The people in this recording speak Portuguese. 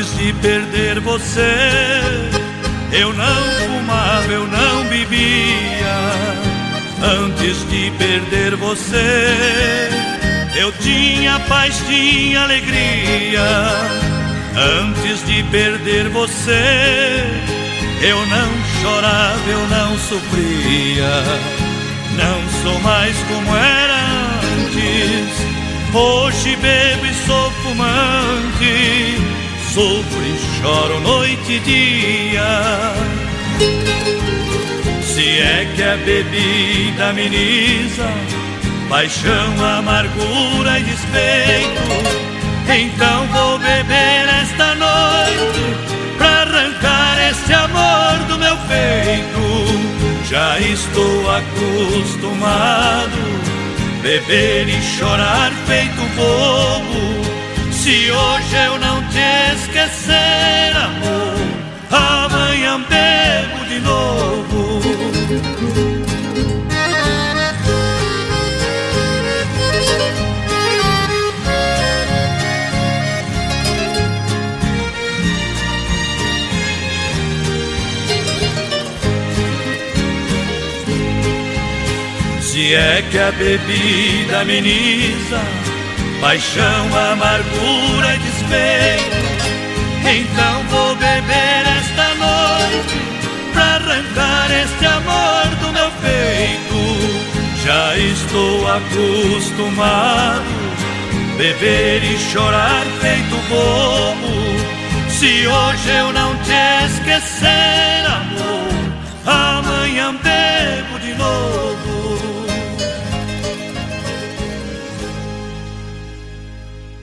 Antes de perder você, eu não fumava, eu não bebia. Antes de perder você, eu tinha paz, tinha alegria. Antes de perder você, eu não chorava, eu não sofria. Não sou mais como era antes. Hoje bebo e sou fumante, sofro e choro noite e dia. Se é que a bebida ameniza paixão, amargura e despeito, então vou beber esta noite pra arrancar este amor do meu peito. Já estou acostumado beber e chorar feito bobo. Se hoje eu não esquecer, amor, amanhã bebo de novo. Se é que a bebida ameniza paixão, amargura e despeito, então vou beber esta noite pra arrancar este amor do meu peito. Já estou acostumado beber e chorar feito bobo. Se hoje eu não te esquecer,